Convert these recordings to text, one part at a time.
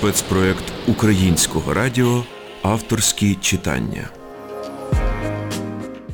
спецпроект Українського радіо Авторські читання.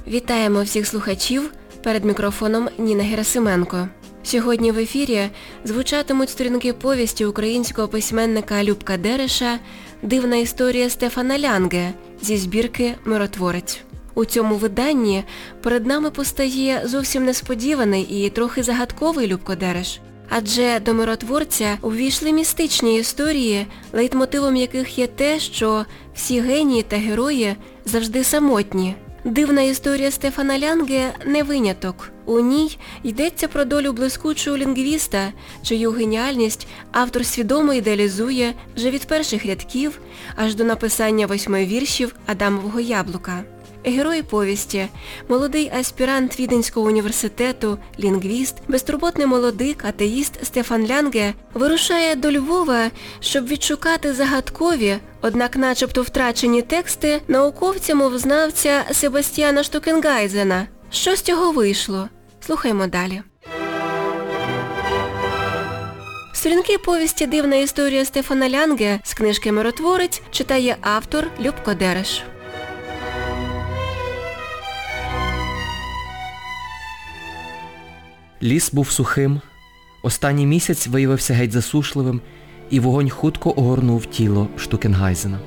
Вітаємо всіх слухачів перед мікрофоном Ніна Герасименко. Сьогодні в ефірі звучатимуть сторінки повісті українського письменника Любка Дереша Дивна історія Стефана Лянге зі збірки Миротворець. У цьому виданні перед нами постає зовсім несподіваний і трохи загадковий Любко Дереш. Адже до миротворця увійшли містичні історії, лейтмотивом яких є те, що всі генії та герої завжди самотні. Дивна історія Стефана Лянге не виняток. У ній йдеться про долю блискучого лінгвіста, чию геніальність автор свідомо ідеалізує вже від перших рядків аж до написання восьми віршів Адамового яблука. Герой повісті, молодий аспірант Віденського університету, лінгвіст, безтурботний молодик, атеїст Стефан Лянге вирушає до Львова, щоб відшукати загадкові, однак начебто втрачені тексти науковця мовзнавця Себастьяна Штукенгайзена. Що з цього вийшло? Слухаймо далі. Сторінки повісті Дивна історія Стефана Лянге з книжки Миротворець читає автор Любко Дереш. Ліс був сухим, останній місяць виявився геть засушливим, і вогонь хутко огорнув тіло Штукенгайзена.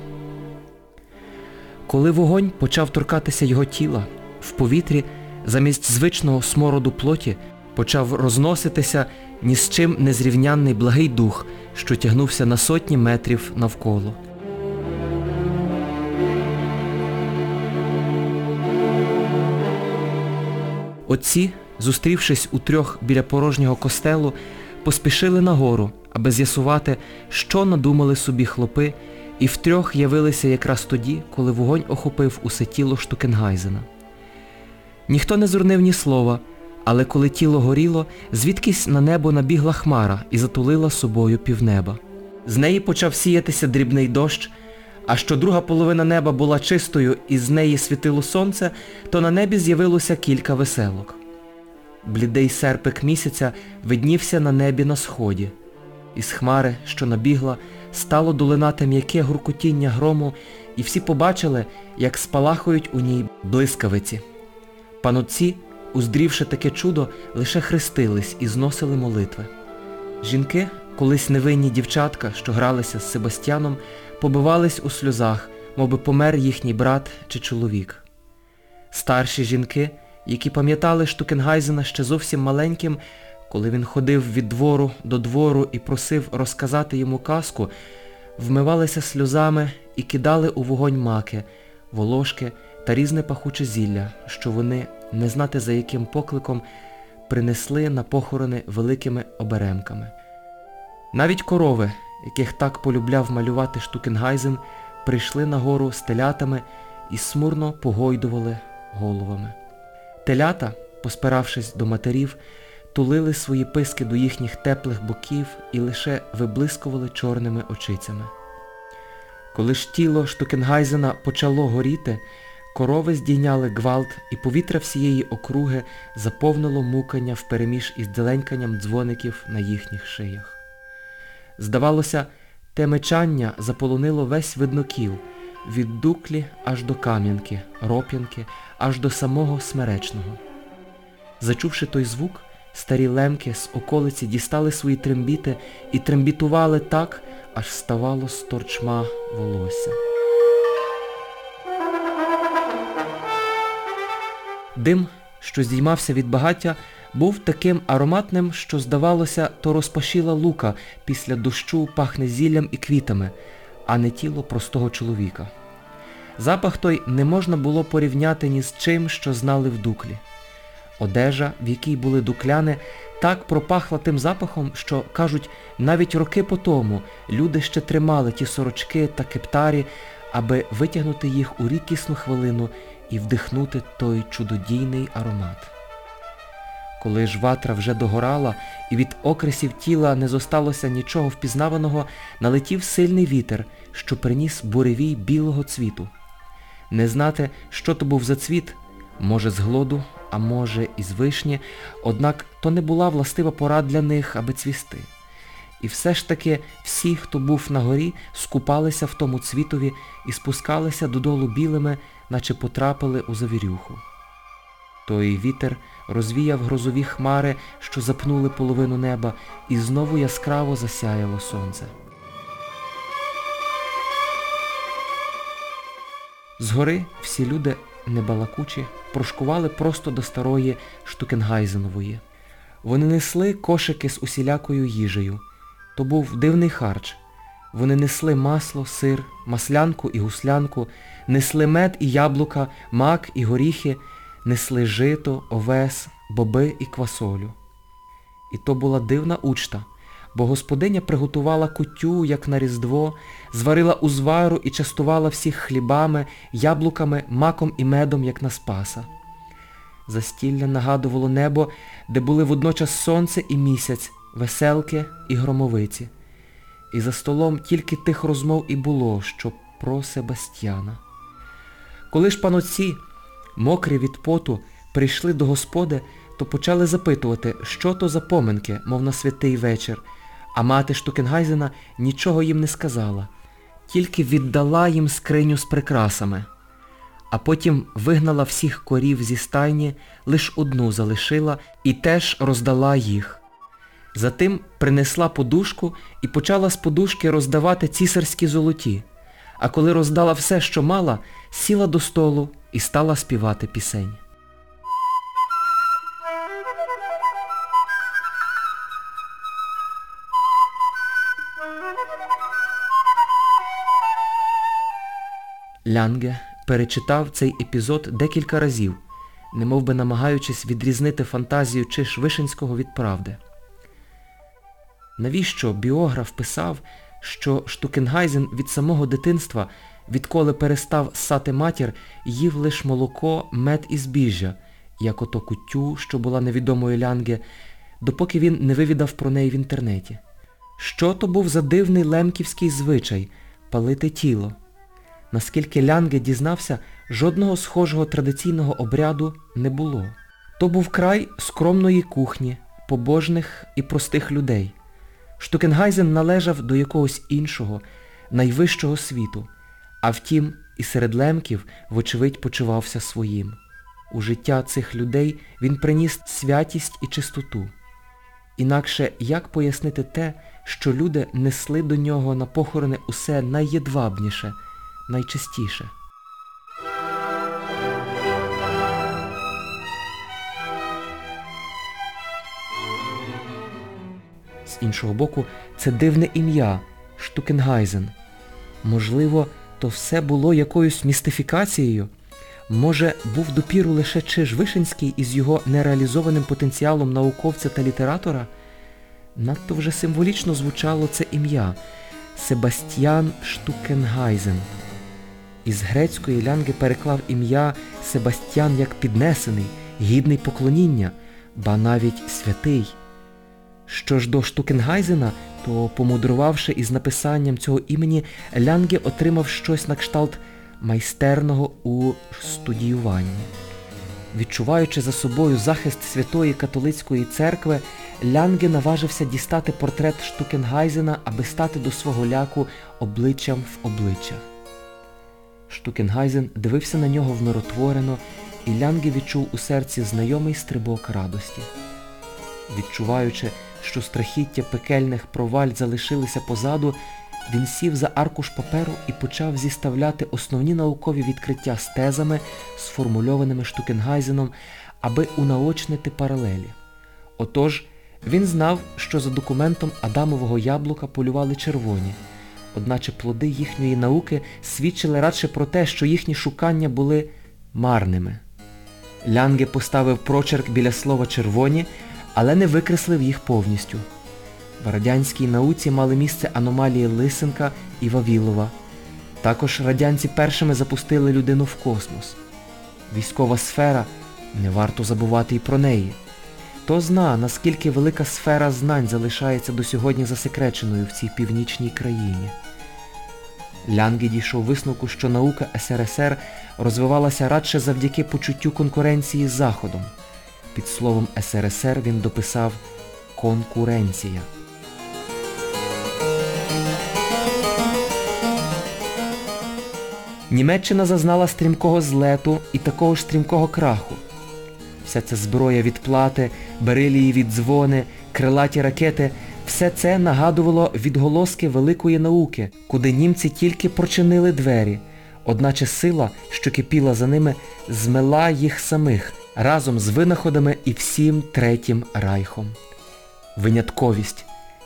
Коли вогонь почав торкатися його тіла, в повітрі замість звичного смороду плоті почав розноситися ні з чим незрівнянний благий дух, що тягнувся на сотні метрів навколо. Отці, зустрівшись у трьох біля порожнього костелу, поспішили нагору, аби з'ясувати, що надумали собі хлопи, і втрьох явилися якраз тоді, коли вогонь охопив усе тіло Штукенгайзена. Ніхто не зурнив ні слова, але коли тіло горіло, звідкись на небо набігла хмара і затулила собою півнеба. З неї почав сіятися дрібний дощ, а що друга половина неба була чистою і з неї світило сонце, то на небі з'явилося кілька веселок. Блідий серпик місяця виднівся на небі на сході. Із хмари, що набігла, стало долинати м'яке гуркотіння грому, і всі побачили, як спалахують у ній блискавиці. Панотці, уздрівши таке чудо, лише хрестились і зносили молитви. Жінки, колись невинні дівчатка, що гралися з Себастьяном, побивались у сльозах, мовби помер їхній брат чи чоловік. Старші жінки, які пам'ятали Штукенгайзена ще зовсім маленьким, коли він ходив від двору до двору і просив розказати йому казку, вмивалися сльозами і кидали у вогонь маки, волошки та різне пахуче зілля, що вони, не знати за яким покликом, принесли на похорони великими оберемками. Навіть корови, яких так полюбляв малювати Штукенгайзен, прийшли на гору з телятами і смурно погойдували головами. Телята, поспиравшись до матерів, тулили свої писки до їхніх теплих боків і лише виблискували чорними очицями. Коли ж тіло Штукенгайзена почало горіти, корови здійняли гвалт і повітря всієї округи заповнило мукання впереміж із дзеленьканням дзвоників на їхніх шиях. Здавалося, те мечання заполонило весь виднокіл, від дуклі аж до кам'янки, роп'янки, аж до самого смеречного. Зачувши той звук, старі лемки з околиці дістали свої трембіти і трембітували так, аж ставало з торчма волосся. Дим, що здіймався від багаття, був таким ароматним, що, здавалося, то розпашіла лука після дощу пахне зіллям і квітами, а не тіло простого чоловіка. Запах той не можна було порівняти ні з чим, що знали в дуклі. Одежа, в якій були дукляни, так пропахла тим запахом, що, кажуть, навіть роки по тому люди ще тримали ті сорочки та кептарі, аби витягнути їх у рідкісну хвилину і вдихнути той чудодійний аромат. Коли ж ватра вже догорала і від окресів тіла не зосталося нічого впізнаваного, налетів сильний вітер, що приніс буревій білого цвіту. Не знати, що то був за цвіт, може з глоду, а може із вишні, однак то не була властива пора для них, аби цвісти. І все ж таки всі, хто був на горі, скупалися в тому цвітові і спускалися додолу білими, наче потрапили у завірюху. Той вітер розвіяв грозові хмари, що запнули половину неба, і знову яскраво засяяло сонце. Згори всі люди, небалакучі, прошкували просто до старої Штукенгайзенової. Вони несли кошики з усілякою їжею. То був дивний харч. Вони несли масло, сир, маслянку і гуслянку, несли мед і яблука, мак і горіхи, несли жито, овес, боби і квасолю. І то була дивна учта, бо господиня приготувала кутю, як на різдво, зварила узвару і частувала всіх хлібами, яблуками, маком і медом, як на спаса. Застілля нагадувало небо, де були водночас сонце і місяць, веселки і громовиці. І за столом тільки тих розмов і було, що про Себастьяна. Коли ж панотці, мокрі від поту, прийшли до господи, то почали запитувати, що то за поминки, мов на святий вечір, а мати Штукенгайзена нічого їм не сказала, тільки віддала їм скриню з прикрасами. А потім вигнала всіх корів зі стайні, лиш одну залишила і теж роздала їх. Затим принесла подушку і почала з подушки роздавати цісарські золоті, а коли роздала все, що мала, сіла до столу і стала співати пісень. Лянге перечитав цей епізод декілька разів, немов би намагаючись відрізнити фантазію Чиш Вишинського від правди. Навіщо біограф писав, що Штукенгайзен від самого дитинства, відколи перестав ссати матір, їв лиш молоко, мед і збіжжя, як ото кутю, що була невідомої лянги, допоки він не вивідав про неї в інтернеті. Що то був за дивний лемківський звичай палити тіло? Наскільки Лянге дізнався, жодного схожого традиційного обряду не було. То був край скромної кухні, побожних і простих людей. Штукенгайзен належав до якогось іншого, найвищого світу, а втім і серед лемків, вочевидь, почувався своїм. У життя цих людей він приніс святість і чистоту. Інакше як пояснити те, що люди несли до нього на похорони усе найєдвабніше, найчистіше? З іншого боку, це дивне ім'я Штукенгайзен. Можливо, то все було якоюсь містифікацією? Може, був допіру лише Чиж Вишинський із його нереалізованим потенціалом науковця та літератора? Надто вже символічно звучало це ім'я Себастьян Штукенгайзен. Із грецької Лянги переклав ім'я Себастьян як піднесений, гідний поклоніння, ба навіть святий. Що ж до Штукенгайзена, то, помудрувавши із написанням цього імені, Лянге отримав щось на кшталт майстерного у студіюванні. Відчуваючи за собою захист Святої Католицької церкви, Лянге наважився дістати портрет Штукенгайзена, аби стати до свого ляку обличчям в обличчя. Штукенгайзен дивився на нього вмиротворено, і Лянге відчув у серці знайомий стрибок радості. Відчуваючи, що страхіття пекельних проваль залишилися позаду, він сів за аркуш паперу і почав зіставляти основні наукові відкриття з тезами, сформульованими Штукенгайзеном, аби унаочнити паралелі. Отож, він знав, що за документом Адамового яблука полювали червоні, одначе плоди їхньої науки свідчили радше про те, що їхні шукання були марними. Лянге поставив прочерк біля слова червоні, але не викреслив їх повністю. В радянській науці мали місце аномалії Лисенка і Вавілова. Також радянці першими запустили людину в космос. Військова сфера, не варто забувати і про неї. Хто зна, наскільки велика сфера знань залишається до сьогодні засекреченою в цій північній країні. Лянге дійшов висновку, що наука СРСР розвивалася радше завдяки почуттю конкуренції з Заходом. Під словом СРСР він дописав конкуренція. Німеччина зазнала стрімкого злету і такого ж стрімкого краху. Вся ця зброя відплати, берилієві дзвони, крилаті ракети все це нагадувало відголоски великої науки, куди німці тільки прочинили двері, одначе сила, що кипіла за ними, змила їх самих, разом з винаходами і всім третім райхом. Винятковість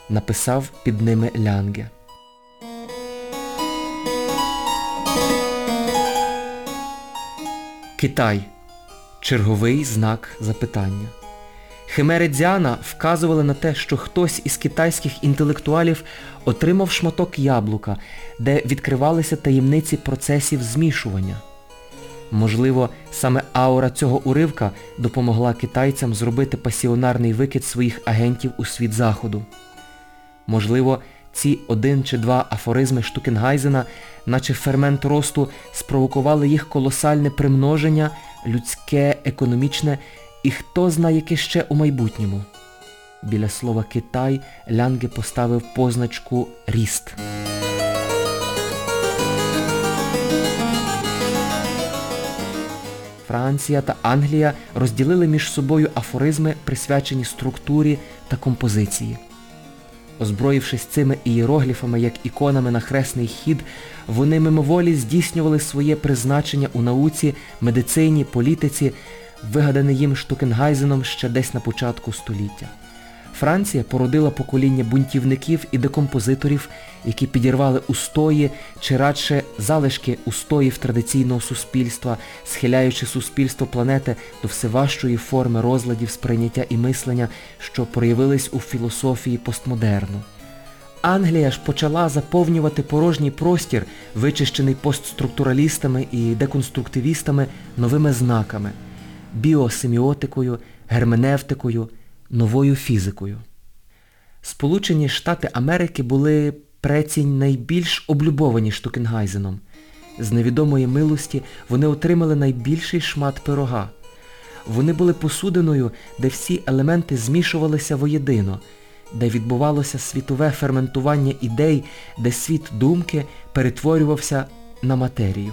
написав під ними Лянге. Китай. Черговий знак запитання. Химери Дзяна вказували на те, що хтось із китайських інтелектуалів отримав шматок яблука, де відкривалися таємниці процесів змішування. Можливо, саме аура цього уривка допомогла китайцям зробити пасіонарний викид своїх агентів у світ Заходу. Можливо, ці один чи два афоризми Штукенгайзена, наче фермент росту, спровокували їх колосальне примноження, людське, економічне і хто знає яке ще у майбутньому. Біля слова Китай Лянге поставив позначку Ріст. Франція та Англія розділили між собою афоризми, присвячені структурі та композиції. Озброївшись цими ієрогліфами як іконами на хресний хід, вони мимоволі здійснювали своє призначення у науці, медицині, політиці, вигадане їм Штукенгайзеном ще десь на початку століття. Франція породила покоління бунтівників і декомпозиторів, які підірвали устої чи радше залишки устоїв традиційного суспільства, схиляючи суспільство планети до всеважчої форми розладів сприйняття і мислення, що проявились у філософії постмодерну. Англія ж почала заповнювати порожній простір, вичищений постструктуралістами і деконструктивістами, новими знаками біосеміотикою, герменевтикою, новою фізикою. Сполучені Штати Америки були прецінь найбільш облюбовані Штукенгайзеном. З невідомої милості вони отримали найбільший шмат пирога. Вони були посудиною, де всі елементи змішувалися воєдино, де відбувалося світове ферментування ідей, де світ думки перетворювався на матерію.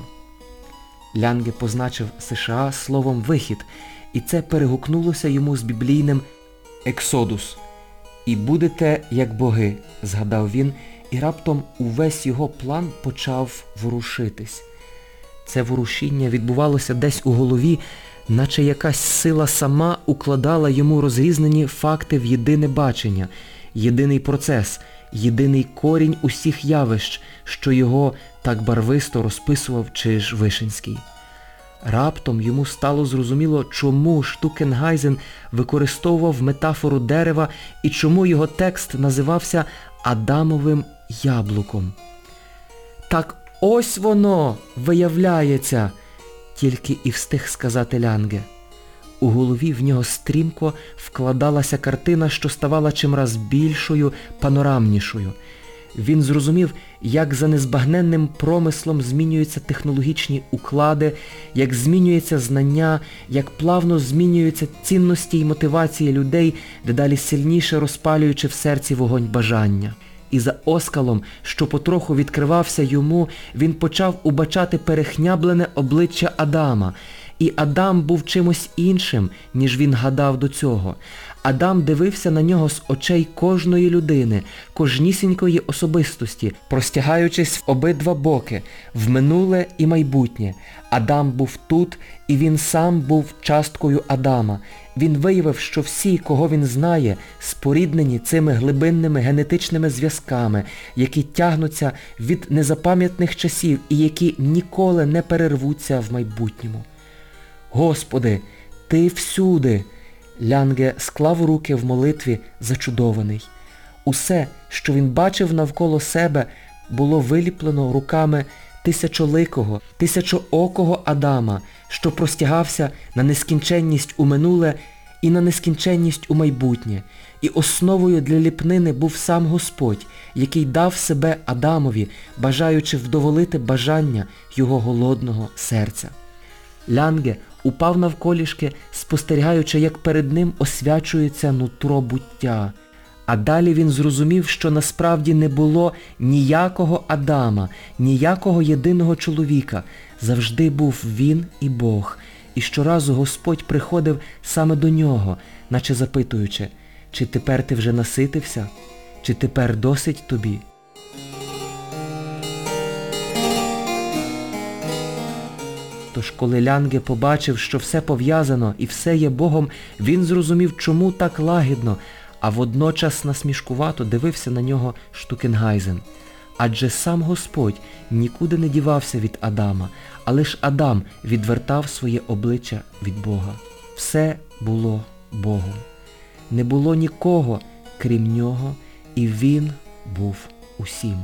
Лянге позначив США словом вихід, і це перегукнулося йому з біблійним Ексодус. І будете як боги, згадав він, і раптом увесь його план почав ворушитись. Це ворушіння відбувалося десь у голові, наче якась сила сама укладала йому розрізнені факти в єдине бачення, єдиний процес, єдиний корінь усіх явищ, що його так барвисто розписував чи ж Вишинський. Раптом йому стало зрозуміло, чому Штукенгайзен використовував метафору дерева і чому його текст називався Адамовим яблуком. Так ось воно виявляється, тільки і встиг сказати Лянге. У голові в нього стрімко вкладалася картина, що ставала чимраз більшою, панорамнішою. Він зрозумів, як за незбагненним промислом змінюються технологічні уклади, як змінюється знання, як плавно змінюються цінності і мотивації людей, дедалі сильніше розпалюючи в серці вогонь бажання. І за оскалом, що потроху відкривався йому, він почав убачати перехняблене обличчя Адама. І Адам був чимось іншим, ніж він гадав до цього. Адам дивився на нього з очей кожної людини, кожнісінької особистості, простягаючись в обидва боки, в минуле і майбутнє. Адам був тут, і він сам був часткою Адама. Він виявив, що всі, кого він знає, споріднені цими глибинними генетичними зв'язками, які тягнуться від незапам'ятних часів і які ніколи не перервуться в майбутньому. Господи, Ти всюди. Лянге склав руки в молитві зачудований. Усе, що він бачив навколо себе, було виліплено руками тисячоликого, тисячоокого Адама, що простягався на нескінченність у минуле і на нескінченність у майбутнє. І основою для ліпнини був сам Господь, який дав себе Адамові, бажаючи вдоволити бажання його голодного серця. Лянге упав навколішки, спостерігаючи, як перед ним освячується нутро буття. А далі він зрозумів, що насправді не було ніякого Адама, ніякого єдиного чоловіка. Завжди був він і Бог. І щоразу Господь приходив саме до нього, наче запитуючи, чи тепер ти вже наситився, чи тепер досить тобі? Тож коли Лянге побачив, що все пов'язано і все є Богом, він зрозумів, чому так лагідно, а водночас насмішкувато дивився на нього Штукенгайзен. Адже сам Господь нікуди не дівався від Адама, а лиш Адам відвертав своє обличчя від Бога. Все було Богом. Не було нікого, крім нього, і він був усім.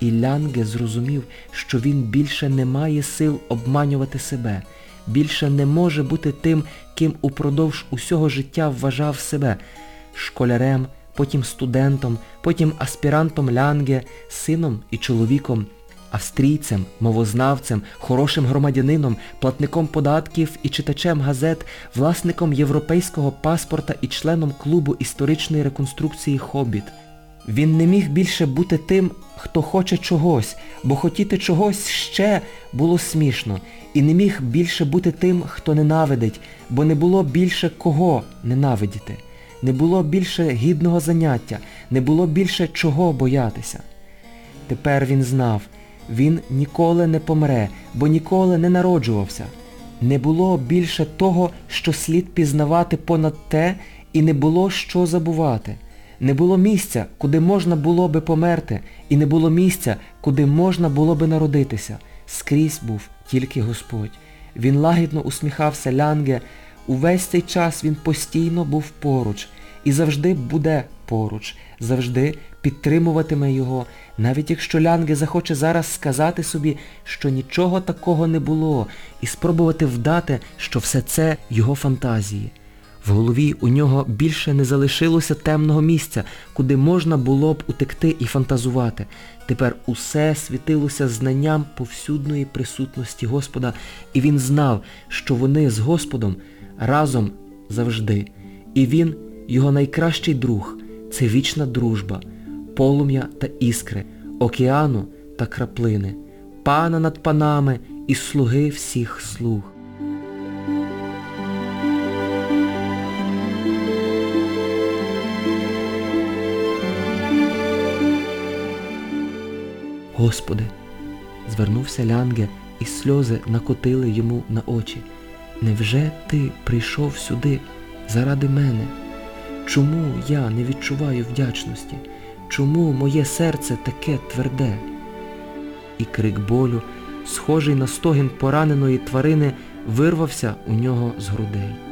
І Лянге зрозумів, що він більше не має сил обманювати себе, більше не може бути тим, ким упродовж усього життя вважав себе школярем, потім студентом, потім аспірантом Лянге, сином і чоловіком, австрійцем, мовознавцем, хорошим громадянином, платником податків і читачем газет, власником європейського паспорта і членом клубу історичної реконструкції «Хобіт». Він не міг більше бути тим, хто хоче чогось, бо хотіти чогось ще було смішно, і не міг більше бути тим, хто ненавидить, бо не було більше кого ненавидіти, не було більше гідного заняття, не було більше чого боятися. Тепер він знав, він ніколи не помре, бо ніколи не народжувався. Не було більше того, що слід пізнавати понад те, і не було що забувати. Не було місця, куди можна було би померти, і не було місця, куди можна було би народитися. Скрізь був тільки Господь. Він лагідно усміхався Лянге. Увесь цей час він постійно був поруч і завжди буде поруч, завжди підтримуватиме його, навіть якщо Лянге захоче зараз сказати собі, що нічого такого не було, і спробувати вдати, що все це його фантазії. В голові у нього більше не залишилося темного місця, куди можна було б утекти і фантазувати. Тепер усе світилося знанням повсюдної присутності Господа, і він знав, що вони з Господом разом завжди. І він, його найкращий друг, це вічна дружба, полум'я та іскри, океану та краплини, пана над панами і слуги всіх слуг. Господи, звернувся Лянге, і сльози накотили йому на очі. Невже ти прийшов сюди заради мене? Чому я не відчуваю вдячності? Чому моє серце таке тверде? І крик болю, схожий на стогін пораненої тварини, вирвався у нього з грудей.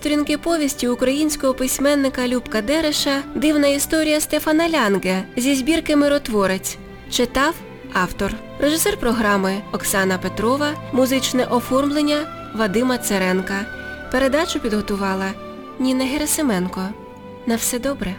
Сторінки повісті українського письменника Любка Дереша Дивна історія Стефана Лянге зі збірки Миротворець. Читав автор. Режисер програми Оксана Петрова, музичне оформлення Вадима Церенка. Передачу підготувала Ніна Герасименко. На все добре.